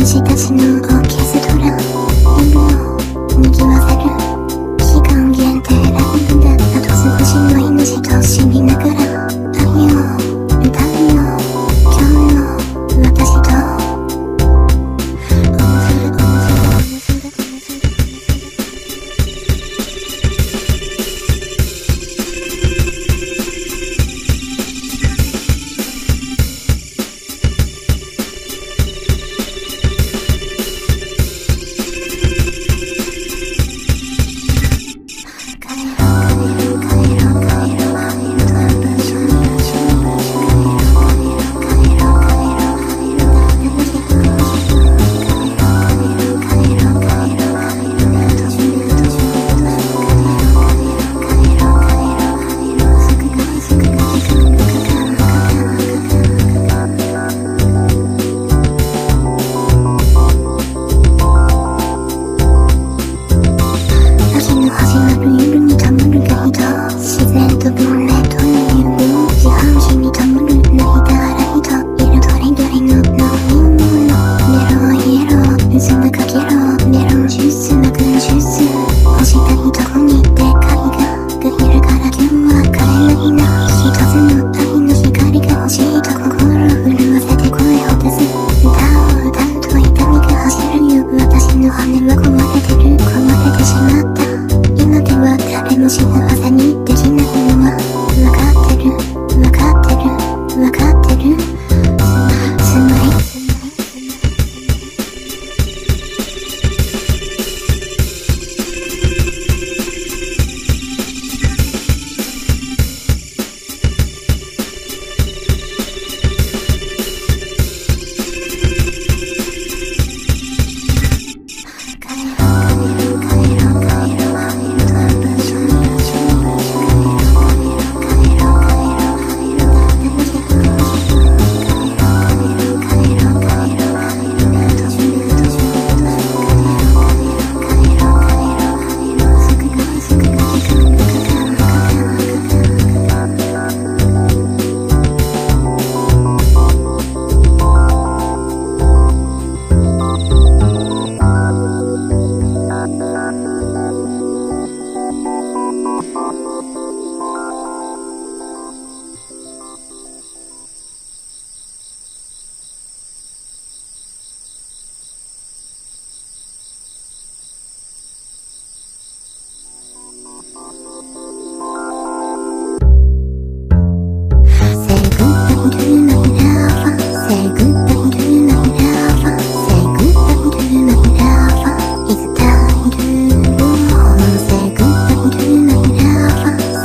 虫たちの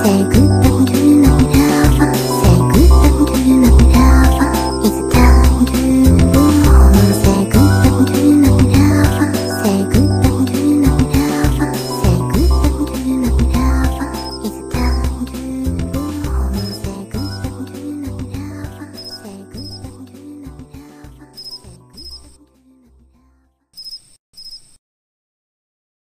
fake